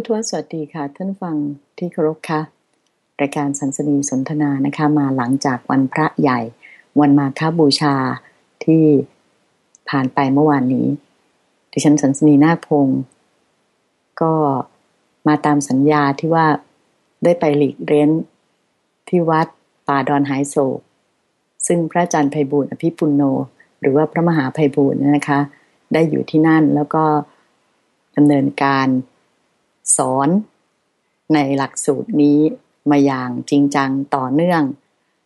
พุทธวสวัสดีค่ะ ท่านฟังที่เคารพค่ะรายการสันสนีสนทนานะคะมาหลังจากวันพระใหญ่ วันมาฆบูชาที่ผ่านไปเมื่อวานนี้ ดิฉันสันสนีนาคพงศ์ก็มาตามสัญญาที่ว่าได้ไปหลีกเร้นที่วัดป่าดอนหายโศก ซึ่งพระอาจารย์ไพบูลอภิปุโน หรือว่าพระมหาไพบูลนะคะ ได้อยู่ที่นั่นแล้วก็ดำเนินการ สอนในหลักสูตรนี้มาอย่างจริงจังต่อเนื่อง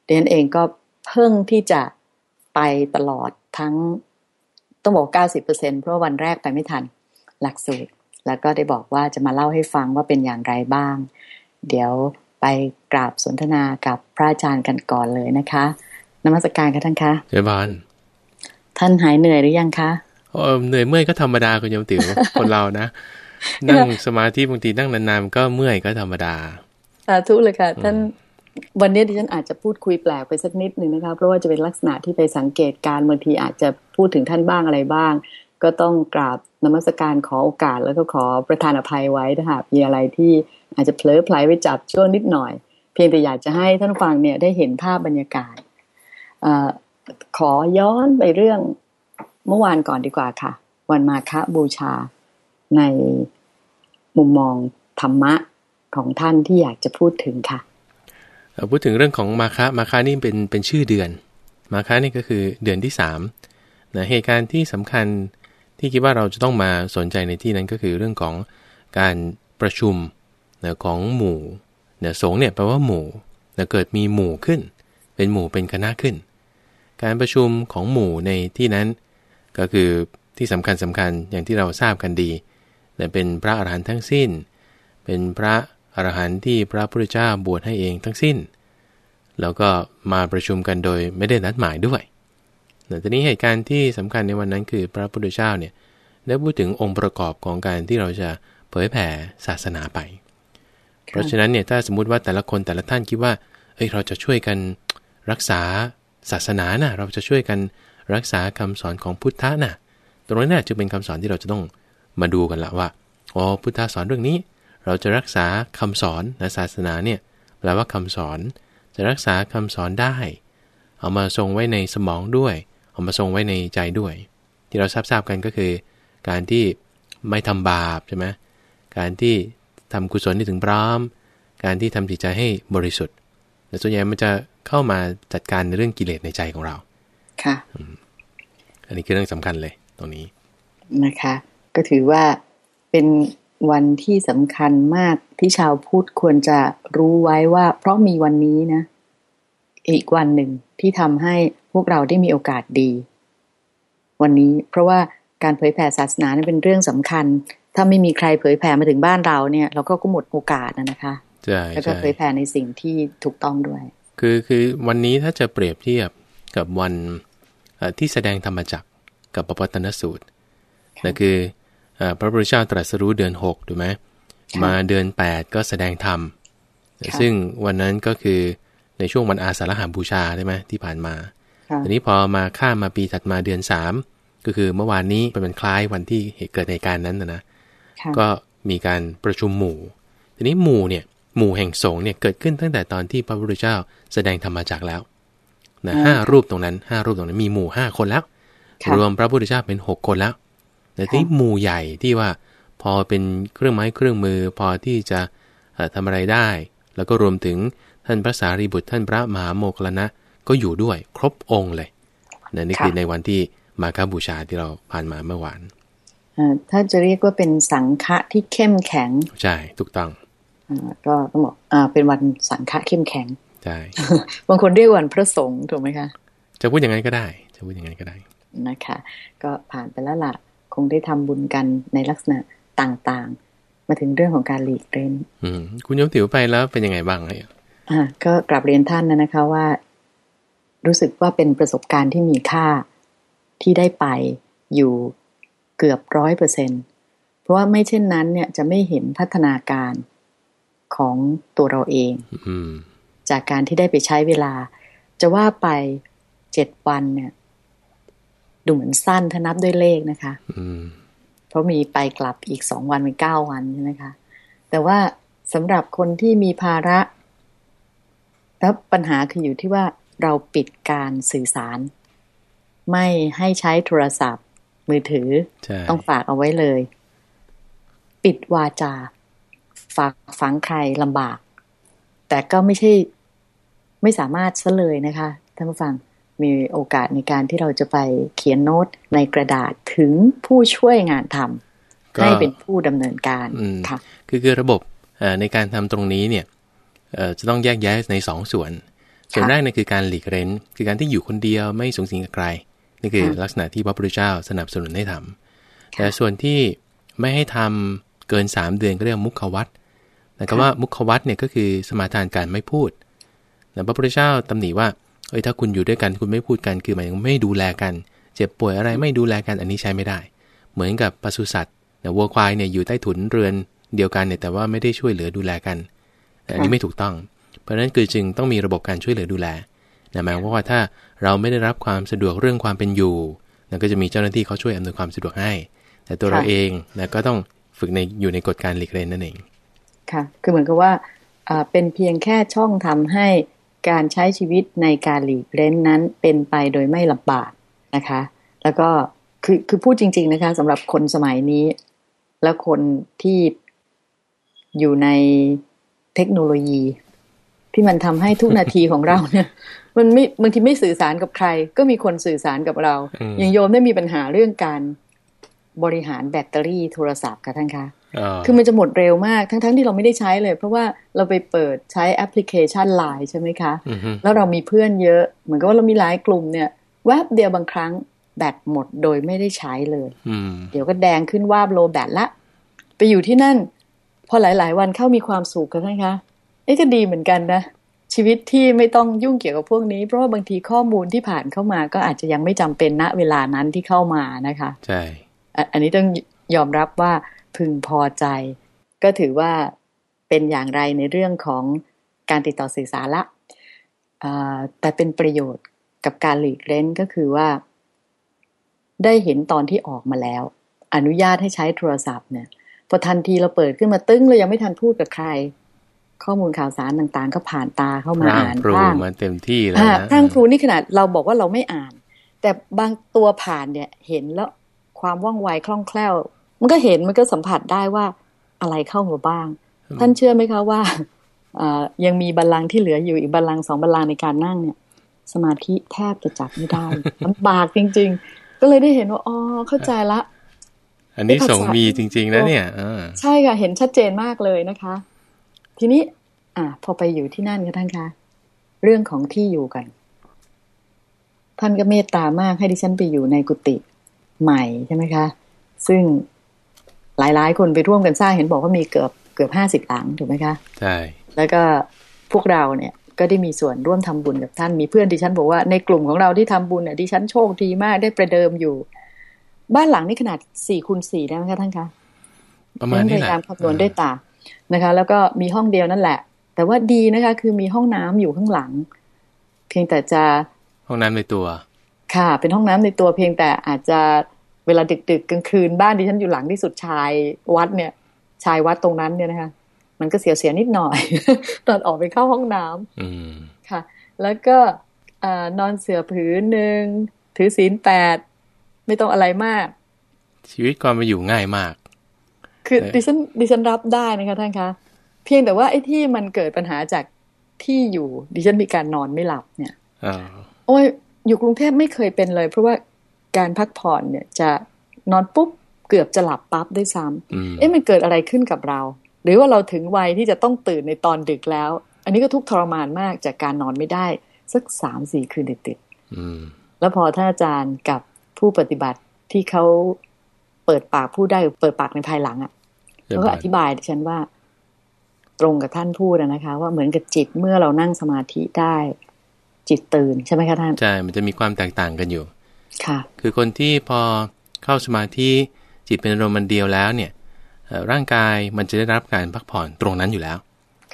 เรียนเองก็เพิ่งที่จะไปตลอดทั้งต้องบอก 90%เพราะวันแรกไปไม่ทันหลักสูตร แล้วก็ได้บอกว่าจะมาเล่าให้ฟังว่าเป็นอย่างไรบ้าง เดี๋ยวไปกราบสนทนากับพระอาจารย์กันก่อนเลยนะคะนมัสกการค่ะท่านคะเจ้าบานท่านหายเหนื่อยหรือยังคะเออเหนื่อยเมื่อยก็ธรรมดาคุณโยมติ๋วคนเรานะ นั่งสมาธิบางทีนั่งนานๆก็เมื่อยก็ธรรมดาสาธุเลยค่ะ ท่านวันนี้ที่ฉันอาจจะพูดคุยแปลกไปสักนิดหนึ่งนะคะเพราะว่าจะเป็นลักษณะที่ไปสังเกตการบางทีอาจจะพูดถึงท่านบ้างอะไรบ้าง ก็ต้องกราบนมัสการขอโอกาสแล้วก็ขอประทานอภัยไว้ถ้าหากมีอะไรที่อาจจะเผลอไผลไปจับช่วงนิดหน่อย เพียงแต่อยากจะให้ท่านฟังเนี่ยได้เห็นภาพบรรยากาศอขอย้อนไปเรื่องเมื่อวานก่อนดีกว่าค่ะ วันมาฆบูชา ในมุมมองธรรมะของท่านที่อยากจะพูดถึงค่ะพูดถึงเรื่องของมาคะมาคะนี่เป็นเป็นชื่อเดือน มาคะนี่ก็คือเดือนที่3นะเหตุการณ์ที่สำคัญที่คิดว่าเราจะต้องมาสนใจในที่นั้นก็คือเรื่องของการประชุมนะของหมู่นะสงเนี่ยแปลว่าหมู่นะเกิดมีหมู่ขึ้น เป็นหมู่เป็นคณะขึ้น การประชุมของหมู่ในที่นั้น ก็คือที่สำคัญสำคัญอย่างที่เราทราบกันดี เป็นพระอรหันต์ทั้งสิ้น เป็นพระอรหันต์ที่พระพุทธเจ้าบวชให้เองทั้งสิ้น แล้วก็มาประชุมกันโดยไม่ได้นัดหมายด้วยแต่ทีนี้เหตุการณ์ที่สำคัญในวันนั้นคือพระพุทธเจ้าเนี่ยได้พูดถึงองค์ประกอบของการที่เราจะเผยแผ่ศาสนาไป เพราะฉะนั้นเนี่ยถ้าสมมุติว่าแต่ละคนแต่ละท่านคิดว่าเฮ้ยเราจะช่วยกันรักษาศาสนานะเราจะช่วยกันรักษาคำสอนของพุทธะนะตรงนั้นน่ะจะเป็นคำสอนที่เราจะต้อง มาดูกันละว่าอ๋อพุทธะสอนเรื่องนี้ เราจะรักษาคำสอนในศาสนาเนี่ยแปลว่าคำสอนจะรักษาคำสอนได้ เอามาทรงไว้ในสมองด้วย เอามาทรงไว้ในใจด้วย ที่เราทราบๆกันก็คือ การที่ไม่ทำบาปใช่ไหมการที่ทำกุศลที่ถึงพร้อม การที่ทำจิตใจให้บริสุทธิ์แต่ส่วนใหญ่มันจะเข้ามาจัดการในเรื่องกิเลสในใจของเรา ค่ะ อันนี้คือเรื่องสำคัญเลยตรงนี้ นะคะ ก็ถือว่าเป็นวันที่สำคัญมากที่ชาวพุทธควรจะรู้ไว้ว่า เพราะมีวันนี้นะ อีกวันหนึ่งที่ทำให้พวกเราได้มีโอกาสดี วันนี้เพราะว่าการเผยแผ่ศาสนาเป็นเรื่องสำคัญ ถ้าไม่มีใครเผยแผ่มาถึงบ้านเราเนี่ย เราก็ก็หมดโอกาสนะคะใช่แล้วก็เผยแผ่ในสิ่งที่ถูกต้องด้วย คือคือวันนี้ถ้าจะเปรียบเทียบกับวันที่แสดงธรรมจักกับปปตนสูตรนั่นคือ พระพุทธเจ้าตรัสรู้เดือน6ถูกไหมมาเดือน 8 ก็แสดงธรรม ซึ่งวันนั้นก็คือในช่วงวันอาสาฬหาบูชาใช่ไหมที่ผ่านมาทีนี้พอมาข้ามมาปีถัดมาเดือน 3 ก็คือเมื่อวานนี้เป็นคล้ายวันที่เกิดในการนั้นนะนะก็มีการประชุมหมู่ ทีนี้หมู่เนี่ยหมู่แห่งสงฆ์เนี่ยเกิดขึ้นตั้งแต่ตอนที่พระพุทธเจ้าแสดงธรรมจักแล้วนะห้ารูปตรงนั้นห้ารูปตรงนั้นมีหมู่ห้าคนแล้ว รวมพระพุทธเจ้าเป็นหกคนแล้ว แต่ที่หมู่ใหญ่ที่ว่าพอเป็นเครื่องไม้เครื่องมือพอที่จะทำอะไรได้ แล้วก็รวมถึงท่านพระสารีบุตรท่านพระมหาโมคลนะก็อยู่ด้วยครบองค์เลยนนี่คือในวันที่มาคาบูชาที่เราผ่านมาเมื่อวานถ้าจะเรียกว่าเป็นสังฆะที่เข้มแข็ง ใช่ถูกต้องก็ต้องบอกเป็นวันสังฆะเข้มแข็งใช่บางคนเรียกวันพระสงฆ์ถูกไหมคะ จะพูดอย่างนั้นก็ได้ จะพูดอย่างนั้นก็ได้นะคะ ก็ผ่านไปแล้วล่ะ คงได้ทำบุญกันในลักษณะต่างๆ มาถึงเรื่องของการหลีกเล่นคุณยมติ๋วไปแล้วเป็นยังไงบ้างอะก็กลับเรียนท่านนะนะคะว่า รู้สึกว่าเป็นประสบการณ์ที่มีค่าที่ได้ไปอยู่เกือบร้อยเปอร์เซ็นเพราะว่าไม่เช่นนั้นเนี่ยจะไม่เห็นพัฒนาการของตัวเราเองจากการที่ได้ไปใช้เวลา จะว่าไปเจ็ดวันเนี่ย ดูเหมือนสั้นถ้านับด้วยเลขนะคะเพราะมีไปกลับอีกสองวันเป็นเก้าวันใช่ไหมคะ แต่ว่าสำหรับคนที่มีภาระ แล้วปัญหาคืออยู่ที่ว่าเราปิดการสื่อสาร ไม่ให้ใช้โทรศัพท์ มือถือ ต้องฝากเอาไว้เลย ปิดวาจา ฝากฝังใครลำบาก แต่ก็ไม่ใช่ ไม่สามารถซะเลยนะคะท่านผู้ฟัง มีโอกาสในการที่เราจะไปเขียนโน้ตในกระดาษถึงผู้ช่วยงานทำให้เป็นผู้ดำเนินการค่ะคือคือระบบในการทำตรงนี้เนี่ยจะต้องแยกแยะในสองส่วน ส่วนแรกนี่คือการหลีกเร้น คือการที่อยู่คนเดียวไม่สูงสิงกับใครนี่คือลักษณะที่พระพุทธเจ้าสนับสนุนให้ทำแต่ส่วนที่ไม่ให้ทำเกิน 3 เดือนก็เรียกมุขวัตแต่ก็ว่ามุขวัตเนี่ยก็คือสมาทานการไม่พูดแต่พระพุทธเจ้าตำหนิว่า เอ้ยถ้าคุณอยู่ด้วยกันคุณไม่พูดกันคือหมายถึงไม่ดูแลกัน เจ็บป่วยอะไรไม่ดูแลกันอันนี้ใช้ไม่ได้ เหมือนกับปศุสัตว์นะวัวควายเนี่ยอยู่ใต้ถุนเรือนเดียวกันเนี่ยแต่ว่าไม่ได้ช่วยเหลือดูแลกัน อันนี้ไม่ถูกต้อง เพราะฉะนั้นคือจึงต้องมีระบบการช่วยเหลือดูแลนะหมายว่าถ้าเราไม่ได้รับความสะดวกเรื่องความเป็นอยู่นะก็จะมีเจ้าหน้าที่เขาช่วยอำนวยความสะดวกให้ แต่ตัวเราเองนะก็ต้องฝึกในอยู่ในกฎการหลีกเล่นนั่นเอง ค่ะ คือเหมือนกับว่าเป็นเพียงแค่ช่องทำให้ การใช้ชีวิตในการหลีกเล่นนั้นเป็นไปโดยไม่ลำบากนะคะ แล้วก็คือคือพูดจริง ๆนะคะสำหรับคนสมัยนี้ แล้วคนที่อยู่ในเทคโนโลยี ที่มันทำให้ทุกนาทีของเราเนี่ย มันไม่บางทีไม่สื่อสารกับใคร ก็มีคนสื่อสารกับเรา อย่างโยมได้มีปัญหาเรื่องการ บริหารแบตเตอรี่โทรศัพท์ค่ะท่านคะคือมันจะหมดเร็วมากทั้งๆทที่เราไม่ได้ใช้เลย เพราะว่าเราไปเปิดใช้แอปพลิเคชันไลน์ใช่ไหมคะ แล้วเรามีเพื่อนเยอะ เหมือนกับว่าเรามีหลายกลุ่มเนี่ยแวบเดียวบางครั้งแบตหมดโดยไม่ได้ใช้เลยเดี๋ยวก็แดงขึ้นว่า low batt ละ ไปอยู่ที่นั่น พอหลายๆ วันเข้ามีความสุขกันท่านคะเอ๊ะก็ดีเหมือนกันนะ ชีวิตที่ไม่ต้องยุ่งเกี่ยวกับพวกนี้ เพราะว่าบางทีข้อมูลที่ผ่านเข้ามาก็อาจจะยังไม่จำเป็นณเวลานั้นที่เข้ามานะคะ ใช่ อันนี้ต้องยอมรับว่าพึงพอใจ ก็ถือว่าเป็นอย่างไรในเรื่องของการติดต่อสื่อสารละแต่เป็นประโยชน์กับการหลีกเล่นก็คือว่า ได้เห็นตอนที่ออกมาแล้ว อนุญาตให้ใช้โทรศัพท์เนี่ยพอทันทีเราเปิดขึ้นมาตึ้งเรายังไม่ทันพูดกับใคร ข้อมูลข่าวสารต่างๆ ก็ผ่านตาเข้ามาอ่านบ้างมาเต็มที่แล้วนะทางครูนี่ขนาดเราบอกว่าเราไม่อ่าน แต่บางตัวผ่านเนี่ยเห็นแล้ว ความว่องไวคล่องแคล่ว มันก็เห็นมันก็สัมผัสได้ว่าอะไรเข้ามาบ้าง ท่านเชื่อไหมคะว่ายังมีบัลลังก์ที่เหลืออยู่อีกบัลลังก์สองบัลลังก์ในการนั่งเนี่ย สมาธิแทบจะจับไม่ได้ลำบากจริง ๆ ก็เลยได้เห็นว่าอ๋อเข้าใจละ อันนี้ส่งมีจริงๆนะเนี่ยใช่ค่ะเห็นชัดเจนมากเลยนะคะ ทีนี้ อ่า พอไปอยู่ที่นั่นก็ท่านคะเรื่องของที่อยู่กัน ท่านก็เมตตามากให้ดิฉันไปอยู่ในกุฏิ ใหม่ใช่ไหมคะ ซึ่งหลายๆ คนไปร่วมกันสร้างเห็นบอกว่ามีเกือบเกือบห้าสิบหลังถูกไหมคะใช่แล้วก็พวกเราเนี่ยก็ได้มีส่วนร่วมทำบุญกับท่านมีเพื่อนดิฉันบอกว่าในกลุ่มของเราที่ทำบุญเนี่ยดิฉันโชคดีมากได้ประเดิมอยู่ บ้านหลังนี้ขนาดสี่คูณสี่ได้ไหมคะท่านคะประมาณนี้แหละคำนวณด้วยตานะคะ แล้วก็มีห้องเดียวนั่นแหละ แต่ว่าดีนะคะ คือมีห้องน้ำอยู่ข้างหลัง เพียงแต่จะห้องน้ำในตัว ค่ะ เป็นห้องน้ำในตัวเพียงแต่อาจจะเวลาดึกๆกลางคืนบ้านที่ฉันอยู่หลังที่สุดชายวัดเนี่ย ชายวัดตรงนั้นเนี่ยนะคะ มันก็เสียเสียนิดหน่อย ตอนออกไปเข้าห้องน้ำค่ะ แล้วก็นอนเสือผืนหนึ่งถือศีลแปดไม่ต้องอะไรมาก ชีวิตความมาอยู่ง่ายมาก คือดิฉันดิฉันรับได้นะคะท่านคะเพียงแต่ว่าไอ้ที่มันเกิดปัญหาจากที่อยู่ดิฉันมีการนอนไม่หลับเนี่ยโอ้ย อยู่กรุงเทพไม่เคยเป็นเลย เพราะว่าการพักผ่อนเนี่ยจะนอนปุ๊บเกือบจะหลับปั๊บได้ซ้ำเอ๊ะมันเกิดอะไรขึ้นกับเรา หรือว่าเราถึงวัยที่จะต้องตื่นในตอนดึกแล้ว อันนี้ก็ทุกทรมานมากจากการนอนไม่ได้ สักสามสี่คืนติดๆแล้วพอท่านอาจารย์กับผู้ปฏิบัติที่เขาเปิดปากพูดได้เปิดปากในภายหลังอะ่ะเขาก็อธิบายดิฉันว่า ตรงกับท่านพูดนะคะ ว่าเหมือนกับจิตเมื่อเรานั่งสมาธิได้ จิตตื่นใช่ไหมคะท่านใช่มันจะมีความแตกต่างกันอยู่ ค่ะ คือคนที่พอเข้าสมาธิจิตเป็นอารมณ์มันเดียวแล้วเนี่ยร่างกายมันจะได้รับการพักผ่อนตรงนั้นอยู่แล้ว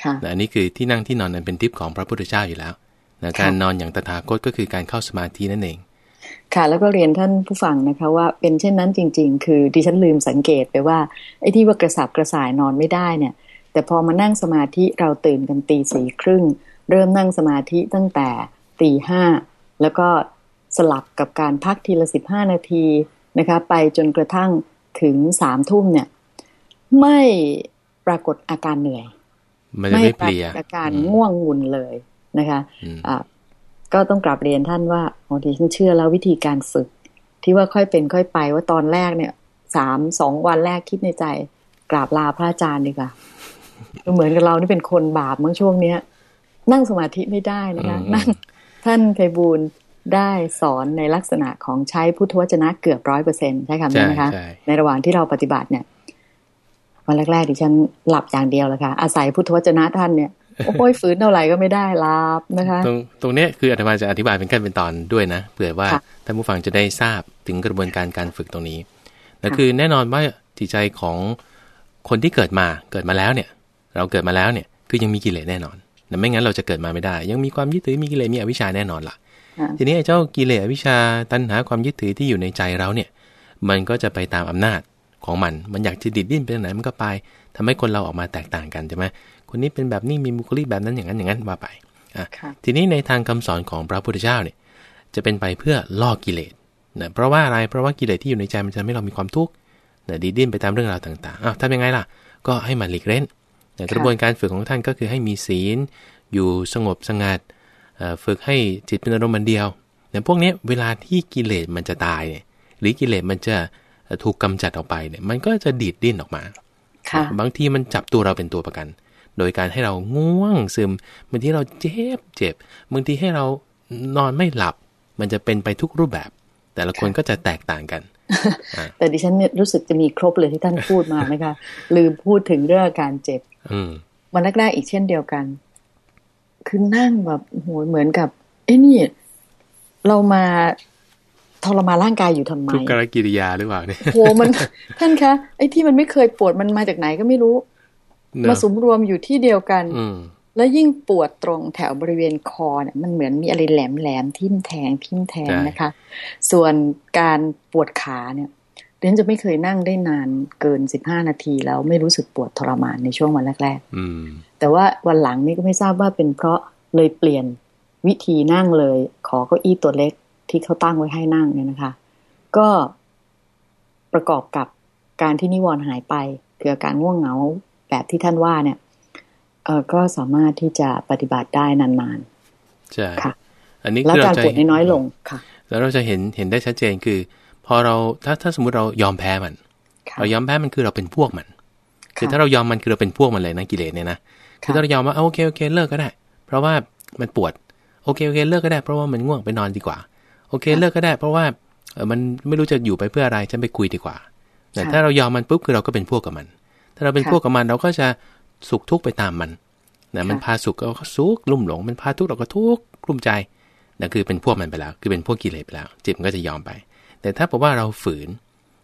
ค่ะอันนี้คือที่นั่งที่นอนนั้นเป็นทิพย์ของพระพุทธเจ้าอยู่แล้วนะการนอนอย่างตถาคตก็คือการเข้าสมาธินั่นเอง ค่ะ แล้วก็เรียนท่านผู้ฟังนะคะว่าเป็นเช่นนั้นจริง ๆ คือดิฉันลืมสังเกตไปว่าไอ้ที่ว่ากระสับกระส่ายนอนไม่ได้เนี่ย แต่แต่พอมานั่งสมาธิเราตื่นกันตีสี่ครึ่งเริ่มนั่งสมาธิตั้งแต่ ตีห้าแล้วก็สลับกับการพักทีละสิบห้านาทีนะคะไปจนกระทั่งถึงสามทุ่มเนี่ย ไม่ปรากฏอาการเหนื่อยมันจะไม่เพลียอาการง่วงงุนเลยนะคะอ่าก็ต้องกลับเรียนท่านว่าโอ้ดิฉันเชื่อแล้ววิธีการฝึก ที่ว่าค่อยเป็นค่อยไปว่าตอนแรกเนี่ยสามสองวันแรกคิดในใจ กราบลาพระอาจารย์ดีกว่าเหมือนกับเรานี่เป็นคนบาปเมื่อช่วงเนี้ย นั่งสมาธิไม่ได้นะคะนั่ง ท่านไพบูลได้สอนในลักษณะของใช้พุทธวจนะเกือบร้อยเปอร์เซ็นใช่คำนี้นะคะ ในระหว่างที่เราปฏิบัติเนี่ย วันแรกๆดิฉันหลับอย่างเดียวเลยค่ะ อาศัยพุทธวจนะท่านเนี่ยโอ้ยฝืนเท่าไหร่ก็ไม่ได้ลาบนะคะ ตรงตรงนี้คืออาตมาจะอธิบายเป็นขั้นเป็นตอนด้วยนะเผื่อว่าท่านผู้ฟังจะได้ทราบถึงกระบวนการการฝึกตรงนี้นั่นคือแน่นอนว่าจิตใจของคนที่เกิดมาเกิดมาแล้วเนี่ย เราเกิดมาแล้วเนี่ย คือยังมีกิเลสแน่นอน แต่ไม่งั้นเราจะเกิดมาไม่ได้ ยังมีความยึดถือมีกิเลสมีอวิชชาแน่นอนล่ะ ทีนี้ไอ้เจ้ากิเลสอวิชชาตัณหาความยึดถือที่อยู่ในใจเราเนี่ย มันก็จะไปตามอำนาจของมัน มันอยากจะดิดดิ้นไปไหนมันก็ไปทำให้คนเราออกมาแตกต่างกันใช่ไหมคนนี้เป็นแบบนี้มีบุคลิกแบบนั้นอย่างนั้นอย่างนั้นว่าไปอะทีนี้ในทางคำสอนของพระพุทธเจ้าเนี่ย จะเป็นไปเพื่อล่อกิเลสนะเพราะว่าอะไรเพราะว่ากิเลสที่อยู่ในใจมันจะไม่เรามีความทุกข์นะดีดิ้นไปตามเรื่องราวต่างๆอ้าวทำยังไงล่ะ ก็ให้มันหลีกเล่นนะ กระบวนการฝึกของท่านก็คือให้มีศีล อยู่สงบสงัดฝึกให้จิตเป็นอารมณ์มันเดียวแต่พวกนี้เวลาที่กิเลสมันจะตายเนี่ยหรือกิเลสมันจะถูกกำจัดออกไปเนี่ยมันก็จะดีดดิ้นออกมาบางทีมันจับตัวเราเป็นตัวประกัน โดยการให้เราง่วงซึมบางทีเราเจ็บเจ็บบางทีให้เรานอนไม่หลับ มันจะเป็นไปทุกรูปแบบ แต่ละคนก็จะแตกต่างกัน แต่ดิฉันเนี่ยรู้สึกจะมีครบเลยที่ท่านพูดมานะคะลืมพูดถึงเรื่องการเจ็บ วันแรกๆอีกเช่นเดียวกัน คือนั่งแบบโหเหมือนกับเอ้นี่ เรามาทรมานร่างกายอยู่ทำไมทุกกรกิริยาหรือเปล่าเนี่ยโหมันท่านคะไอ้ที่มันไม่เคยปวดมันมาจากไหนก็ไม่รู้ มาสมรวมอยู่ที่เดียวกัน แล้วยิ่งปวดตรงแถวบริเวณคอเนี่ยมันเหมือนมีอะไรแหลมแหลมทิ่มแทงทิ่มแทงนะคะ ส่วนการปวดขาเนี่ย เรนจะไม่เคยนั่งได้นานเกินสิบห้านาทีแล้วไม่รู้สึกปวดทรมานในช่วงวันแรกๆแต่ว่าวันหลังนี่ก็ไม่ทราบว่าเป็นเพราะเลยเปลี่ยนวิธีนั่งเลย ขอเก้าอี้ตัวเล็กที่เขาตั้งไว้ให้นั่งเนี่ยนะคะ ก็ประกอบกับการที่นิวรณ์หายไปคืออาการง่วงเหงาแบบที่ท่านว่าเนี่ยเออก็สามารถที่จะปฏิบัติได้นานๆใช่ค่ะ อันนี้แล้วการปวดน้อยลงค่ะ แล้วเราจะเห็นเห็นได้ชัดเจนคือ พอเราถ้าถ้าสมมุติเรายอมแพ้มัน เรายอมแพ้มันคือเราเป็นพวกมัน คือถ้าเรายอมมันคือเราเป็นพวกมันเลยนะกิเลสเนี่ยนะคือถ้าเรายอมว่าโอเคโอเคเลิกก็ได้ เพราะว่ามันปวดโอเคโอเคเลิกก็ได้เพราะว่ามันง่วงไปนอนดีกว่า โอเคเลิกก็ได้ เพราะว่าเออมันไม่รู้จะอยู่ไปเพื่ออะไรฉันไปคุยดีกว่า แต่ถ้าเรายอมมันปุ๊บคือเราก็เป็นพวกกับมัน ถ้าเราเป็นพวกกับมันเราก็จะสุขทุกข์ไปตามมันนะมันพาสุขเราก็สุขลุ่มหลง มันพาทุกข์เราก็ทุกข์กลุ้มใจนั่นคือเป็นพวกมันไปแล้ว คือเป็นพวกกิเลสไปแล้ว จิตมันก็จะยอมไป แต่ถ้าบอกว่าเราฝืน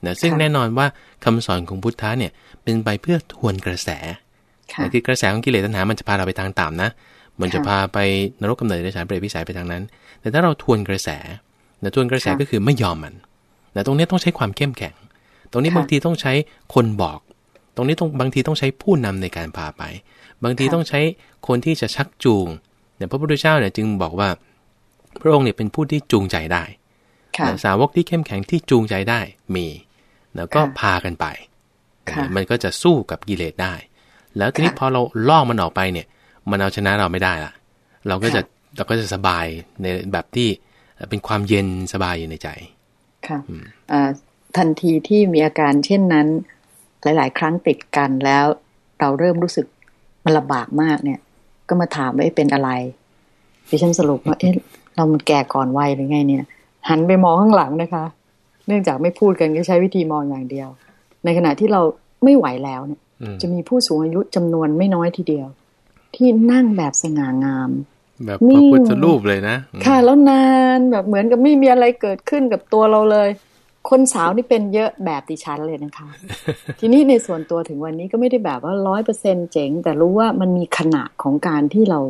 นะซึ่งแน่นอนว่าคำสอนของพุทธะเนี่ยเป็นไปเพื่อทวนกระแสคือกระแสของกิเลสตัณหามันจะพาเราไปทางต่ำนะ มันจะพาไปนรกกำเนิดในฉานเปรตวิสัยไปทางนั้น แต่ถ้าเราทวนกระแสนะทวนกระแสก็คือไม่ยอมมันนะตรงนี้ต้องใช้ความเข้มแข็ง ตรงนี้บางทีต้องใช้คนบอก ตรงนี้ต้องบางทีต้องใช้ผู้นำในการพาไป บางทีต้องใช้คนที่จะชักจูงเนี่ยพระพุทธเจ้าเนี่ยจึงบอกว่า พระองค์เนี่ยเป็นผู้ที่จูงใจได้ สาวกที่เข้มแข็งที่จูงใจได้มีแล้วก็พากันไป มันก็จะสู้กับกิเลสได้ แล้วทีนี้พอเราล่อมันออกไปเนี่ย มันเอาชนะเราไม่ได้ละเราก็จะเราก็จะสบายในแบบที่เป็นความเย็นสบายอยู่ในใจ ค่ะทันทีที่มีอาการเช่นนั้น หลาย ๆ ครั้งติดกันแล้ว เราเริ่มรู้สึกมันลำบากมากเนี่ย ก็มาถามว่าเป็นอะไรดิฉันสรุปว่าเอ๊ะเรามันแก่ก่อนวัยหรือไงเนี่ย หันไปมองข้างหลังนะคะ เนื่องจากไม่พูดกันก็ใช้วิธีมองอย่างเดียว ในขณะที่เราไม่ไหวแล้วเนี่ย จะมีผู้สูงอายุจำนวนไม่น้อยทีเดียว ที่นั่งแบบสง่างาม แบบพระพุทธรูปเลยนะ ค่ะแล้วนานแบบเหมือนกับไม่มีอะไรเกิดขึ้นกับตัวเราเลย คนสาวนี่เป็นเยอะแบบดิฉันเลยนะคะ ทีนี้ในส่วนตัวถึงวันนี้ก็ไม่ได้แบบว่าร้อยเปอร์เซ็นเจ๋ง แต่รู้ว่ามันมีขณะของการที่เรา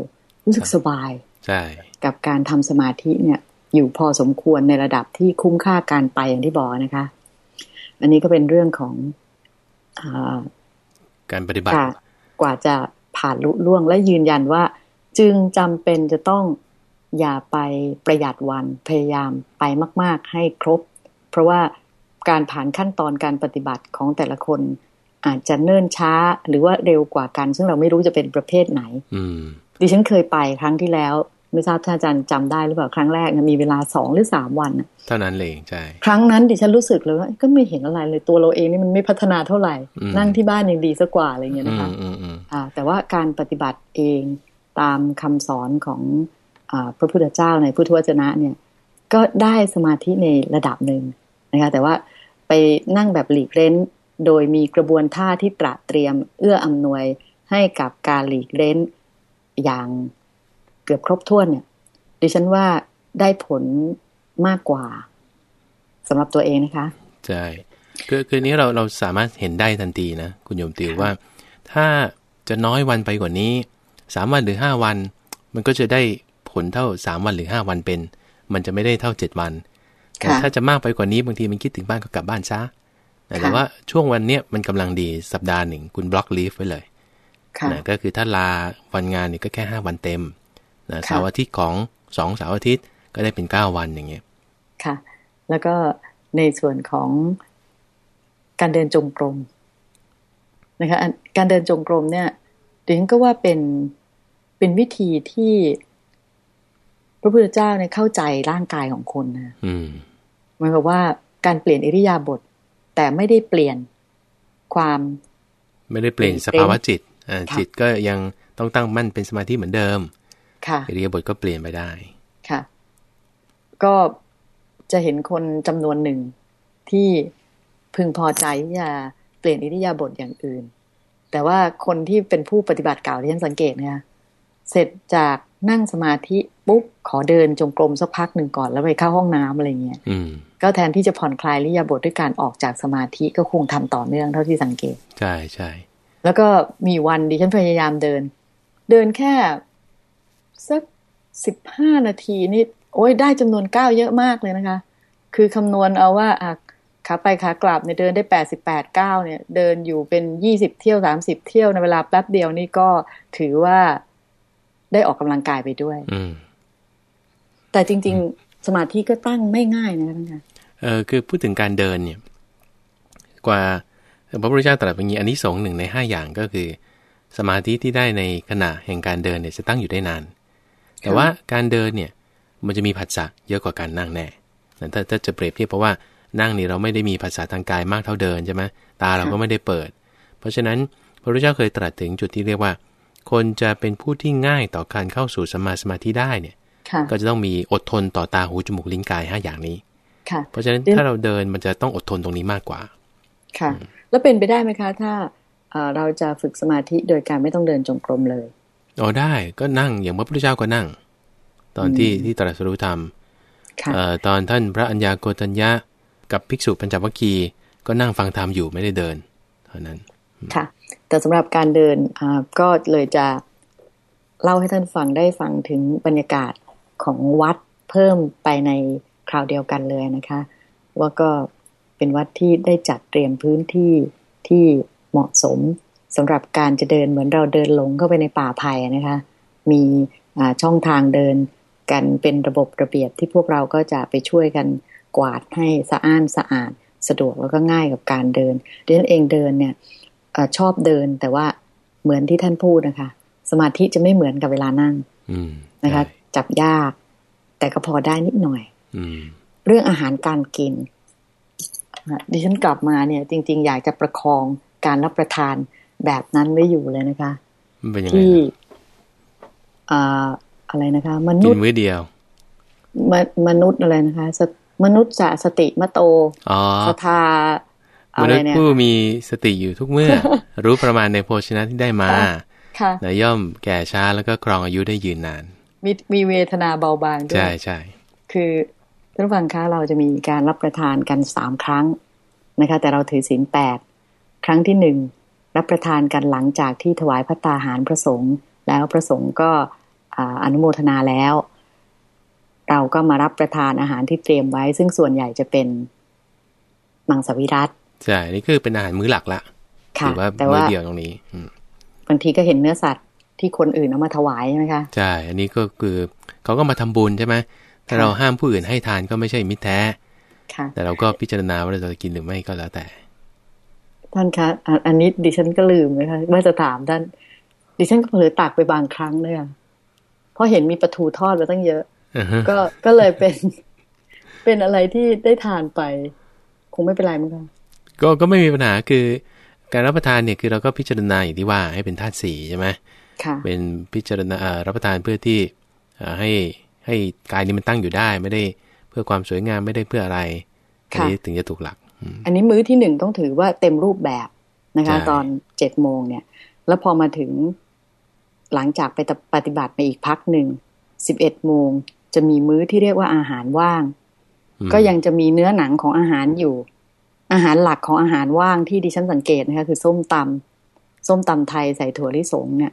รู้สึกสบาย ใช่ กับการทำสมาธิเนี่ย อยู่พอสมควรในระดับที่คุ้มค่าการไปอย่างที่บอกนะคะ อันนี้ก็เป็นเรื่องของอการปฏิบัติกว่าจะผ่านลุล่วงและยืนยันว่า จึงจำเป็นจะต้องอย่าไปประหยัดวันพยายามไปมาก ๆ ให้ครบ เพราะว่าการผ่านขั้นตอนการปฏิบัติของแต่ละคน อาจจะเนิ่นช้าหรือว่าเร็วกว่ากัน ซึ่งเราไม่รู้จะเป็นประเภทไหนอืมดิฉันเคยไปครั้งที่แล้ว ไม่ทราบท่านอาจารย์จำได้หรือเปล่าครั้งแรกนะมีเวลาสองหรือสามวันน่ะเท่านั้นเลยใช่ครั้งนั้นดิฉันรู้สึกเลยว่าก็ไม่เห็นอะไรเลยตัวเราเองนี่มันไม่พัฒนาเท่าไหร่อืมนั่งที่บ้านยังดีสักกว่าอะไรอย่างเงี้ยอืนะคะมอืมอืมอ่า แต่ว่าการปฏิบัติเองตามคำสอนของอาพระพุทธเจ้าในพุทธวจนะเนี่ย ก็ได้สมาธิในระดับหนึ่งนะคะแต่ว่าไปนั่งแบบหลีกเล้น โดยมีกระบวนท่าที่ตระเตรียม เอื้ออำนวยให้กับการหลีกเล้นอย่าง เกือบครบถ้วนเนี่ย ดิฉันว่าได้ผลมากกว่าสำหรับตัวเองนะคะ ใช่คือคือนี้เราเราสามารถเห็นได้ทันทีนะ คุณโยมติวว่า ถ้าจะน้อยวันไปกว่านี้สามวันหรือห้าวัน มันก็จะได้ผลเท่าสามวันหรือห้าวันเป็น มันจะไม่ได้เท่าเจ็ดวันแต่ค่ะถ้าจะมากไปกว่านี้บางทีมันคิดถึงบ้านก็กลับบ้านซะแต่ค่ะว่าช่วงวันเนี้ยมันกำลังดีสัปดาห์หนึ่งคุณบล็อกลีฟไว้เลยค่ะนะก็คือถ้าลาวันงานเนี่ยก็แค่ห้าวันเต็ม นะค่ะเสาร์อาทิตย์ของสองเสาร์อาทิตย์ก็ได้เป็นเก้าวันอย่างเงี้ยค่ะ แล้วก็ในส่วนของการเดินจงกรมนะคะอันการเดินจงกรมเนี่ยดิฉันก็ว่าเป็นเป็นวิธีที่พระพุทธเจ้าเนี่ยเข้าใจร่างกายของคนนะอืมหมายความว่าการเปลี่ยนอิริยาบถแต่ไม่ได้เปลี่ยนความ ไม่ได้เปลี่ยนเป็นสภาวะจิตอ่าค่ะจิตก็ยังต้องตั้งมั่นเป็นสมาธิเหมือนเดิม ค่ะอิริยาบถก็เปลี่ยนไปได้ค่ะ ก็จะเห็นคนจำนวนหนึ่งที่พึงพอใจที่จะเปลี่ยนอิริยาบถอย่างอื่น แต่ว่าคนที่เป็นผู้ปฏิบัติเก่าที่ฉันสังเกตเนี่ยเสร็จจากนั่งสมาธิปุ๊บขอเดินจงกรมสักพักหนึ่งก่อนแล้วไปเข้าห้องน้ำอะไรเงี้ยอืมก็แทนที่จะผ่อนคลายอิริยาบถด้วยการออกจากสมาธิก็คงทำต่อเนื่องเท่าที่สังเกต ใช่ใช่แล้วก็มีวันดิฉันพยายามเดิน เดินแค่ สักสิบห้านาทีนี่โอ้ยได้จำนวนก้าวเยอะมากเลยนะคะ คือคำนวณเอาว่าอะขาไปขากลับเนี่ยเดินได้แปดสิบแปดก้าวเนี่ย เดินอยู่เป็นยี่สิบเที่ยวสามสิบเที่ยวในเวลาแป๊บเดียวนี่ก็ถือว่าได้ออกกำลังกายไปด้วยอืมแต่จริง ๆ สมาธิก็ตั้งไม่ง่ายนะคะท่านคะเออคือพูดถึงการเดินเนี่ย กว่าพระพุทธเจ้าตรัสอย่างนี้อันนี้สงส์หนึ่งในห้าอย่างก็คือ สมาธิที่ได้ในขณะแห่งการเดินเนี่ยจะตั้งอยู่ได้นาน แต่ว่าการเดินเนี่ยมันจะมีผัสสะเยอะกว่าการนั่งแน่แต่ถ้าถ้าจะเปรียบเทียบเพราะว่านั่งนี่เราไม่ได้มีภาษาทางกายมากเท่าเดินใช่ไหมตาเราก็ไม่ได้เปิด เพราะฉะนั้นพระพุทธเจ้าเคยตรัสถึงจุดที่เรียกว่า คนจะเป็นผู้ที่ง่ายต่อการเข้าสู่สมมาสมาธิได้เนี่ยค่ะก็จะต้องมีอดทนต่อตาหูจมูกลิ้นกายห้าอย่างนี้ค่ะเพราะฉะนั้นเดี๋ยวถ้าเราเดินมันจะต้องอดทนตรงนี้มากกว่า ค่ะ แล้วเป็นไปได้ไหมคะ ถ้าเอ่อเราจะฝึกสมาธิโดยการไม่ต้องเดินจงกรมเลย อ๋อได้ก็นั่งอย่างพระพุทธเจ้าก็นั่ง ตอนที่อืมที่ตรัสรู้ธรรมค่ะเอ่อตอนท่านพระอัญญาโกฏัญญะกับภิกษุปัญจวัคคีย์ก็นั่งฟังธรรมอยู่ไม่ได้เดิน เท่านั้น ค่ะ แต่สำหรับการเดินอ่าก็เลยจะเล่าให้ท่านฟังได้ฟังถึงบรรยากาศของวัดเพิ่มไปในคราวเดียวกันเลยนะคะ ว่าก็เป็นวัดที่ได้จัดเตรียมพื้นที่ที่เหมาะสม สำหรับการจะเดินเหมือนเราเดินหลงเข้าไปในป่าไผ่นะคะ มีอ่าช่องทางเดินกันเป็นระบบระเบียบที่พวกเราก็จะไปช่วยกันกวาดให้สะอ้านสะอาดสะดวกแล้วก็ง่ายกับการเดินดิฉันเองเดินเนี่ยเออชอบเดินแต่ว่าเหมือนที่ท่านพูดนะคะ สมาธิจะไม่เหมือนกับเวลานั่งอืมนะคะใช่จับยาก แต่ก็พอได้นิดหน่อยอืมเรื่องอาหารการกินอะดิฉันกลับมาเนี่ย จริง ๆ อยากจะประคองการรับประทาน แบบนั้นไว้อยู่เลยนะคะมันเป็นยังไงที่ล่ะอ่าอะไรนะคะมกินุษนย์มื้อเดียวมมนุษย์อะไรนะคะสมนุษย์จะสติมโตอ๋อสทาอะมไรนุษย์เนี่ยผู้มีสติอยู่ทุกเมื่อ รู้ประมาณในโภชนะที่ได้มาค่ะและย่อมแก่ช้าแล้วก็ครองอายุได้ยืนนาน มีมีเวทนาเบาบางด้วใช่ยใช่คือท่านผู้ฟังคะเราจะมีการรับประทานกันสามครั้งนะคะ แต่เราถือศีลแปดครั้งที่หนึ่ง รับประทานกันหลังจากที่ถวายพระตาหารพระสงฆ์แล้วพระสงฆ์ก็อ่าอนุโมทนาแล้ว เราก็มารับประทานอาหารที่เตรียมไว้ ซึ่งส่วนใหญ่จะเป็นมังสวิรัตใช่นี่คือเป็นอาหารมื้อหลักละค่ะถือว่าแต่มื้ว่าอเดียวตรงนี้อืมบางทีก็เห็นเนื้อสัตว์ที่คนอื่นเอามาถวายใช่ไหมคะใช่อันนี้ก็คือเขาก็มาทำบุญใช่ไหมถ้าเราห้ามผู้อื่นให้ทานก็ไม่ใช่มิตรแท้แต่เราก็พิจารณาว่าเราจะกินหรือไม่ก็แล้วแต่ ท่านคะอันนี้ดิฉันก็ลืมเลยค่ะว่าจะถามท่าน ดิฉันก็เผลอตักไปบางครั้งเลยเพราะเห็นมีปลาทูทอดมาตั้งเยอะ ก็ก็เลยเป็นเป็นอะไรที่ได้ทานไป คงไม่เป็นไรมั้งคะก็ก็ไม่มีปัญหาคือการรับประทานเนี่ยคือเราก็พิจารณาอย่างที่ว่าให้เป็นธาตุสีใช่ไหมค่ะเป็นพิจารณารับประทานเพื่อที่ให้ให้กายนี้มันตั้งอยู่ได้ ไม่ได้เพื่อความสวยงามไม่ได้เพื่ออะไรอันนี้ถึงจะถูกหลัก อันนี้มื้อที่หนึ่งต้องถือว่าเต็มรูปแบบนะคะ ตอนเจ็ดโมงเนี่ย แล้วพอมาถึงหลังจากไปปฏิบัติไปอีกพักหนึ่งสิบเอ็ดโมงจะมีมื้อที่เรียกว่าอาหารว่าง ก็ยังจะมีเนื้อหนังของอาหารอยู่ อาหารหลักของอาหารว่างที่ดิฉันสังเกตนะคะคือส้มตำส้มตำไทยใส่ถั่วลิสงเนี่ย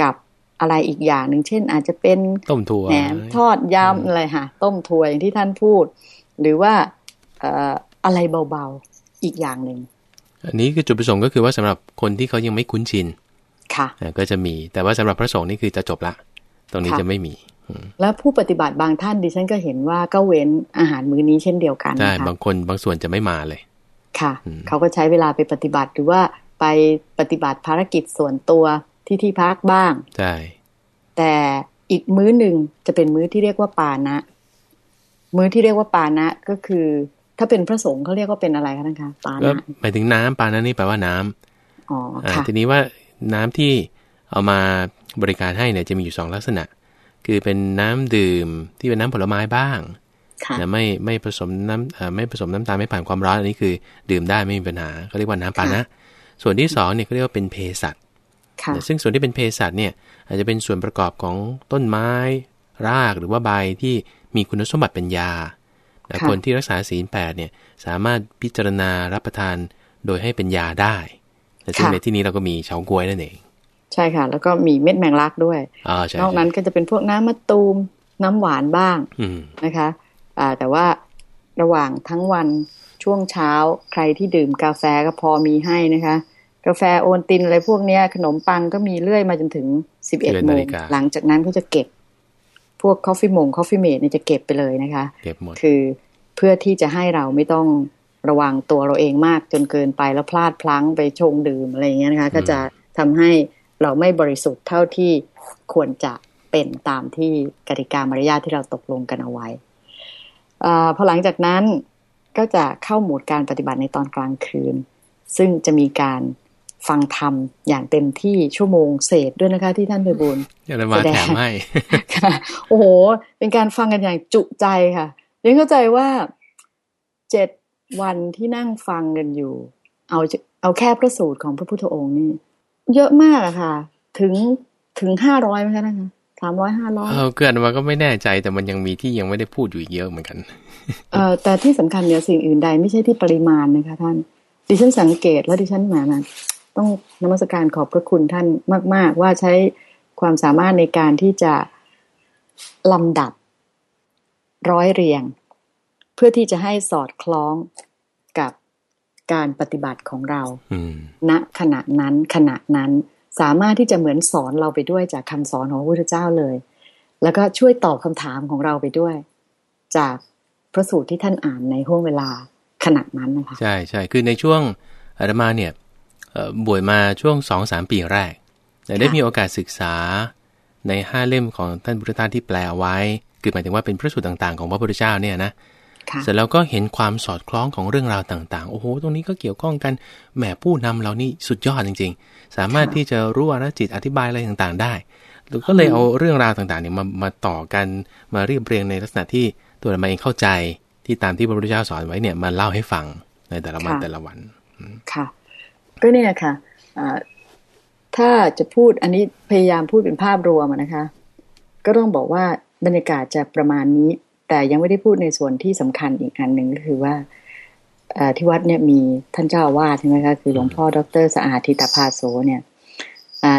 กับอะไรอีกอย่างหนึ่งเช่น อาจจะเป็นต้มถั่วแหนมทอดยำอะไรค่ะต้มถั่วอย่างที่ท่านพูด หรือว่า อะไรเบาๆอีกอย่างหนึ่งอันนี้คือจุดประสงค์ก็คือว่าสำหรับคนที่เขายังไม่คุ้นชิน ค่ะ ก็จะมี แต่ว่าสำหรับพระสงฆ์นี่คือจะจบละ ตรงนี้จะไม่มี แล้วผู้ปฏิบัติบางท่านดิฉันก็เห็นว่าก็เว้นอาหารมื้อนี้เช่นเดียวกันใช่บางคนบางส่วนจะไม่มาเลย ค่ะ เขาก็ใช้เวลาไปปฏิบัติหรือว่าไปปฏิบัติภารกิจส่วนตัวที่ที่พักบ้าง ใช่ แต่อีกมื้อหนึ่งจะเป็นมื้อที่เรียกว่าปานะ มื้อที่เรียกว่าปานะก็คือ ถ้าเป็นพระสงฆ์เขาเรียกว่าเป็นอะไรคะท่านคะปานะหมายถึงน้ำปานะนี่แปลว่าน้ำอ๋อค่ะทีนี้ว่าน้ำที่เอามาบริการให้เนี่ยจะมีอยู่สองลักษณะ คือเป็นน้ำดื่มที่เป็นน้ำผลไม้บ้างนะไม่ไม่ผสมน้ำไม่ผสมน้ำตาลไม่ผ่านความร้อนอันนี้คือ ดื่มได้ไม่มีปัญหาเขาเรียกว่าน้ำปานะ ส่วนที่สองเนี่ยเขาเรียกว่าเป็นเภสัชซึ่งส่วนที่เป็นเภสัชเนี่ยอาจจะเป็นส่วนประกอบของต้นไม้ รากหรือว่าใบที่มีคุณสมบัติเป็นยาแต่ คนที่รักษาศีลแปดเนี่ยสามารถพิจารณารับประทานโดยให้เป็นยาได้แต่ซึ่งในที่นี้เราก็มีเฉาก๊วยนั่นเอง ใช่ค่ะ แล้วก็มีเม็ดแมงลักด้วยนอกนั้นก็จะเป็นพวกน้ำมะตูมน้ำหวานบ้างนะคะอ่าแต่ว่าระหว่างทั้งวันช่วงเช้าใครที่ดื่มกาแฟก็พอมีให้นะคะ กาแฟโอวัลตินอะไรพวกนี้ขนมปังก็มีเรื่อยมาจนถึงสิบเอ็ดโมงหลังจากนั้นก็จะเก็บ พวก coffee มง Coffee-Mate เนี่ยจะเก็บไปเลยนะคะ เก็บหมด คือเพื่อที่จะให้เราไม่ต้องระวังตัวเราเองมากจนเกินไปแล้วพลาดพลั้งไปชงดื่มอะไรเงี้ยนะคะ ก็จะทำให้เราไม่บริสุทธิ์เท่าที่ควรจะเป็นตามที่กติกามารยาทที่เราตกลงกันเอาไว้อพอหลังจากนั้นก็จะเข้าโหมดการปฏิบัติในตอนกลางคืน ซึ่งจะมีการ ฟังธรรมอย่างเต็มที่ชั่วโมงเศษด้วยนะคะ ที่ท่านไปบุญแสดงให้โอ้โห เป็นการฟังกันอย่างจุใจค่ะเรียนเข้าใจว่าเจ็ดวันที่นั่งฟังกันอยู่ เอาเอาแค่พระสูตรของพระพุทธองค์นี่ เยอะมากอะค่ะ ถึงถึงห้าร้อยไหมคะนะคะสามร้อยห้าร้อยเออเกิดมาก็ไม่แน่ใจแต่มันยังมีที่ยังไม่ได้พูดอยู่เยอะเหมือนกัน เออแต่ที่สำคัญเนี่ยสิ่งอื่นใดไม่ใช่ที่ปริมาณนะคะท่านดิฉันสังเกตแล้วดิฉันหมานะ ต้องนมัสการขอบพระคุณท่านมาก ๆ ว่าใช้ความสามารถในการที่จะลำดับร้อยเรียง เพื่อที่จะให้สอดคล้องกับการปฏิบัติของเราณขณะนั้นขณะนั้นสามารถที่จะเหมือนสอนเราไปด้วยจากคำสอนของพระพุทธเจ้าเลย แล้วก็ช่วยตอบคำถามของเราไปด้วย จากพระสูตรที่ท่านอ่านในห้วงเวลาขณะนั้นนะคะใช่ใช่คือในช่วงอาตมาเนี่ย บวชมาช่วงสองสามปีแรกแต่ได้มีโอกาสศึกษาในห้าเล่มของท่านพุทธทาสที่แปลไว้ คือหมายถึงว่าเป็นพระสูตรต่างๆ ของพระพุทธเจ้าเนี่ยนะเสร็จแล้วก็เห็นความสอดคล้องของเรื่องราวต่างๆ โอ้โห ตรงนี้ก็เกี่ยวข้องกัน แหมผู้นำเรานี่สุดยอดจริง ๆ สามารถที่จะรู้อรจิตอธิบายอะไรต่างๆ ได้ ก็เลยเอาเรื่องราวต่างๆเนี่ยมามาต่อกัน มาเรียบเรียงในลักษณะที่ตัวเราเองเข้าใจที่ตามที่พระพุทธเจ้าสอนไว้เนี่ยมาเล่าให้ฟังในแต่ละวันแต่ละวัน ค่ะ ก็เนี่ยค่ะถ้าจะพูดอันนี้พยายามพูดเป็นภาพรวมนะคะ ก็ต้องบอกว่าบรรยากาศจะประมาณนี้ แต่ยังไม่ได้พูดในส่วนที่สำคัญอีกอันหนึ่งก็คือว่าที่วัดเนี่ยมีท่านเจ้าอาวาสใช่ไหมคะคือหลวงพ่อดรสะอาดทิตาภาโสเนี่ย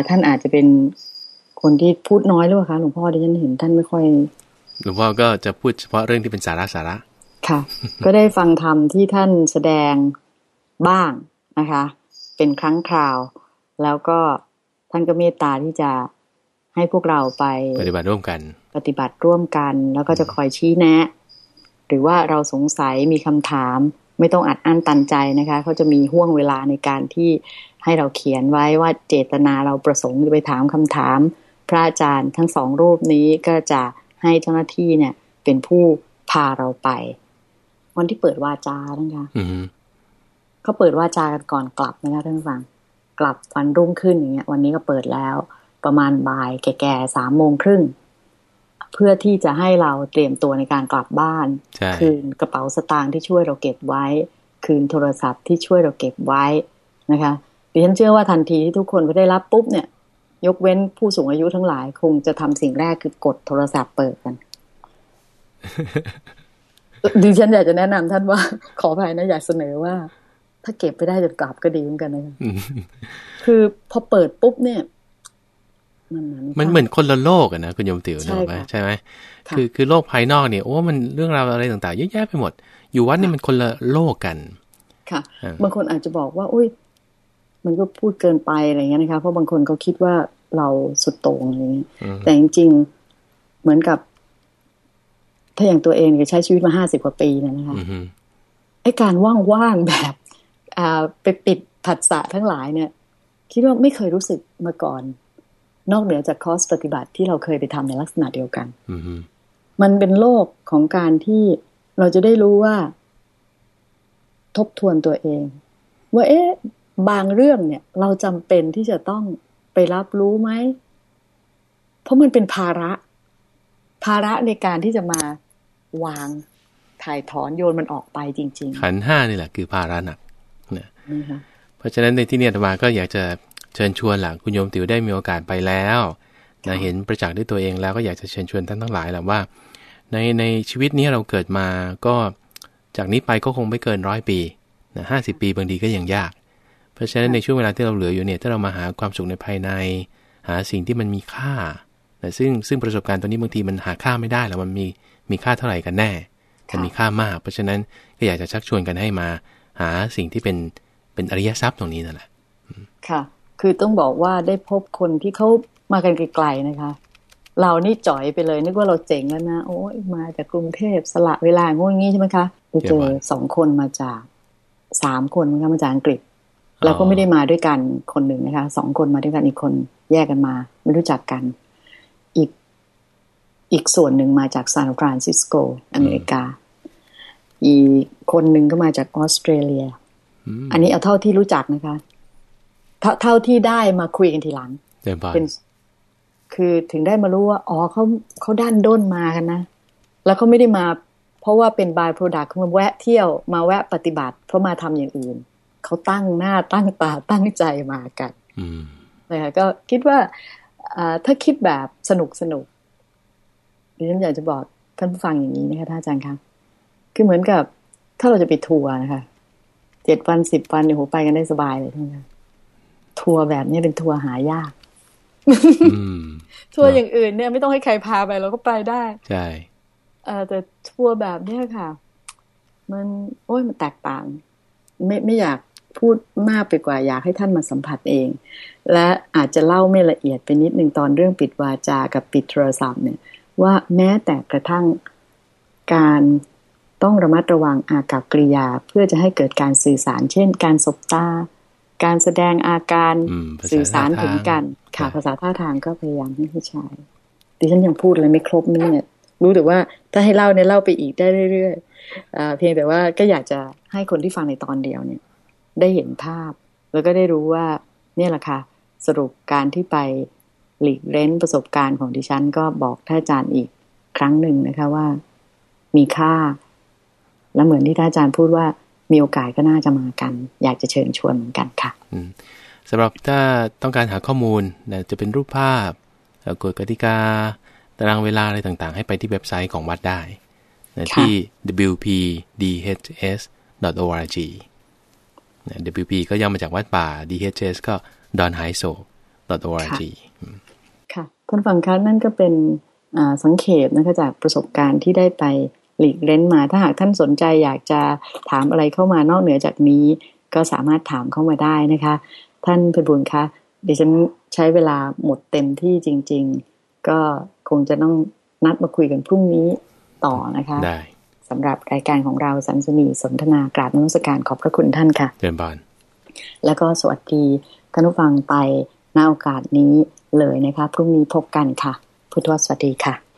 ท่านอาจจะเป็นคนที่พูดน้อยหรือเปล่าคะหลวงพ่อที่ฉันเห็นท่านไม่ค่อย หลวงพ่อก็จะพูดเฉพาะเรื่องที่เป็นสาระสาระค่ะ ก็ได้ฟังธรรมที่ท่านแสดงบ้างนะคะ เป็นครั้งคราว แล้วก็ท่านก็เมตตาที่จะให้พวกเราไปปฏิบัติร่วมกัน ปฏิบัติร่วมกัน แล้วก็จะคอยชี้แนะ หรือว่าเราสงสัยมีคำถาม ไม่ต้องอัดอั้นตันใจนะคะเขาจะมีห่วงเวลาในการที่ให้เราเขียนไว้ว่าเจตนาเราประสงค์จะไปถามคำถาม พระอาจารย์ทั้งสองรูปนี้ก็จะให้เจ้าหน้าที่เนี่ย เป็นผู้พาเราไป วันที่เปิดวาจานะคะ เขาเปิดวาจากันก่อนกลับนะคะท่านฟังกลับวันรุ่งขึ้นอย่างเงี้ย วันนี้ก็เปิดแล้วประมาณบ่ายแก่ๆสามโมงครึ่งเพื่อที่จะให้เราเตรียมตัวในการกลับบ้าน คืนกระเป๋าสตางค์ที่ช่วยเราเก็บไว้ คืนโทรศัพท์ที่ช่วยเราเก็บไว้นะคะดิฉันเชื่อว่าทันทีที่ทุกคนไปได้รับปุ๊บเนี่ย ยกเว้นผู้สูงอายุทั้งหลาย คงจะทำสิ่งแรกคือกดโทรศัพท์เปิดกันดิฉันอยากจะแนะนำท่านว่าขออภัยนะอยากเสนอว่า ถ้าเก็บไปได้จนกลับก็ดีเหมือนกันนะคะคือพอเปิดปุ๊บเนี่ยมันเหมือนคนละโลกอะนะคุณยมติ๋วเนอะไหมใช่ไหมคือคือโลกภายนอกเนี่ยโอ้มันเรื่องราวอะไรต่างๆเยอะแยะไปหมด อยู่วัดนี่มันคนละโลกกัน ค่ะบางคนอาจจะบอกว่าอุ้ยมันก็พูดเกินไปอะไรเงี้ยนะคะเพราะบางคนเขาคิดว่าเราสุดโต่งอะไรเงี้ยแต่จริงๆเหมือนกับ ถ้าอย่างตัวเองใช้ชีวิตมาห้าสิบกว่าปีนะคะไอ้การว่างๆแบบอ่า ไปปิดผัสสะทั้งหลายเนี่ย คิดว่าไม่เคยรู้สึกมาก่อน นอกเหนือจากคอร์สปฏิบัติที่เราเคยไปทำในลักษณะเดียวกันมันเป็นโลกของการที่เราจะได้รู้ว่า ทบทวนตัวเอง ว่าเอ๊ะ บางเรื่องเนี่ย เราจำเป็นที่จะต้องไปรับรู้ไหม เพราะมันเป็นภาระ ภาระในการที่จะมาวางถ่ายถอนโยนมันออกไปจริง ๆ ขันห้านี่แหละคือภาระหนัก เพราะฉะนั้นในที่นี้ธรรมาก็อยากจะเชิญชวนหลังคุณโยมติ๋วได้มีโอกาสไปแล้วนะเห็นประจักษ์ด้วยตัวเองแล้วก็อยากจะเชิญชวนท่านทั้งหลายแหละว่า ในในชีวิตนี้เราเกิดมาก็จากนี้ไปก็คงไม่เกินร้อยปีนะห้าสิบปีบางทีก็ยังยาก เพราะฉะนั้นในช่วงเวลาที่เราเหลืออยู่เนี่ยถ้าเรามาหาความสุขในภายใน หาสิ่งที่มันมีค่านะซึ่งซึ่งประสบการณ์ตัวนี้บางทีมันหาค่าไม่ได้แล้วมันมีมีค่าเท่าไหร่กันแน่มันมีค่ามาก เพราะฉะนั้นก็อยากจะชักชวนกันให้มา หาสิ่งที่เป็น เป็นอริยทรัพย์ตรงนี้นั่นแหละค่ะ คือต้องบอกว่าได้พบคนที่เขามากันไกลๆนะคะ เรานี่จ่อยไปเลย นึกว่าเราเจ๋งแล้วนะโอ้ยมาจากกรุงเทพสละเวลาง่วงงี้ใช่ไหมคะไปเจอสองคนมาจากสามคนนะคะมาจากอังกฤษแล้วก็ไม่ได้มาด้วยกันคนหนึ่งนะคะสองคนมาด้วยกันอีกคนแยกกันมา ไม่รู้จักกัน อีกอีกส่วนหนึ่งมาจากซานฟรานซิสโกอเมริกา อีกคนหนึ่งก็มาจากออสเตรเลีย อันนี้เอาเท่าที่รู้จักนะคะ เท่าเท่าที่ได้มาคุยกันทีหลังเป็น คือถึงได้มารู้ว่า อ๋อเขาเขาดั้นด้นมากันนะ แล้วเขาไม่ได้มา เพราะว่าเป็น by-product เขามาแวะเที่ยวมาแวะปฏิบัติ เพราะมาทำอย่างอื่น เขาตั้งหน้าตั้งตาตั้งใจมากันนะคะก็คิดว่าถ้าคิดแบบสนุกสนุกดิฉันอยากจะบอกท่านผู้ฟังอย่างนี้นะคะท่านอาจารย์ครับคือเหมือนกับถ้าเราจะไปทัวร์นะคะ เจ็ดวันสิบวันเนี่ยโหไปกันได้สบายเลยท่านทัวร์แบบนี้เป็นทัวร์หายากทัวร์อย่างอื่นเนี่ย ไม่ต้องให้ใครพาไปเราก็ไปได้ ใช่แต่ทัวร์แบบเนี้ยค่ะ มัน โอ้ยมันแตกต่าง ไม่ไม่อยากพูดมากไปกว่าอยากให้ท่านมาสัมผัสเอง และอาจจะเล่าไม่ละเอียดไปนิดนึงตอนเรื่องปิดวาจากับปิดโทรศัพท์เนี่ย ว่าแม้แต่กระทั่งการ ต้องระมัดระวังอากับกริยาเพื่อจะให้เกิดการสื่อสาร เช่น การสบตา การแสดงอาการสื่อสารถึงกัน ค่ะภาษาท่าทางก็พยายามให้ให้ใช้ดิฉันยังพูดอะไรไม่ครบนี่เนี่ยรู้แต่ว่าถ้าให้เล่าเนี่ยเล่าไปอีกได้เรื่อยๆเพียงแต่ว่าก็อยากจะให้คนที่ฟังในตอนเดียวเนี่ย ได้เห็นภาพ แล้วก็ได้รู้ว่า เนี่ยแหละค่ะ สรุปการที่ไปหลีกเล้นประสบการณ์ของดิฉันก็บอกท่านอาจารย์อีกครั้งหนึ่งนะคะว่า มีค่า และเหมือนที่ท่านอาจารย์พูดว่ามีโอกาสก็น่าจะมากัน อยากจะเชิญชวนเหมือนกันค่ะสำหรับถ้าต้องการหาข้อมูลนะจะเป็นรูปภาพกฎกติกา ตารางเวลาอะไรต่างๆ ให้ไปที่เว็บไซต์ของวัดได้นะที่ wpdhs.org นะ WP ก็ย่อมาจากวัดป่า DHS ก็ don h a i s o org ค่ะคุณฟังคะนั่นก็เป็นสังเขตนะคะจากประสบการณ์ที่ได้ไป หลีกเล้นมา ถ้าหากท่านสนใจอยากจะถามอะไรเข้ามานอกเหนือจากนี้ ก็สามารถถามเข้ามาได้นะคะ ท่านเพบุญคะดิฉันใช้เวลาหมดเต็มที่จริง ๆ ก็คงจะต้องนัดมาคุยกันพรุ่งนี้ต่อนะคะได้สำหรับรายการของเราสันสนีสนทนากราบนมัสการขอบพระคุณท่านค่ะเรียนบานแล้วก็สวัสดีท่านผู้ฟังไปณโอกาสนี้เลยนะคะ พรุ่งนี้พบกันค่ะ พุทธวสวัสดีค่ะ